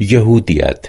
يهوديات.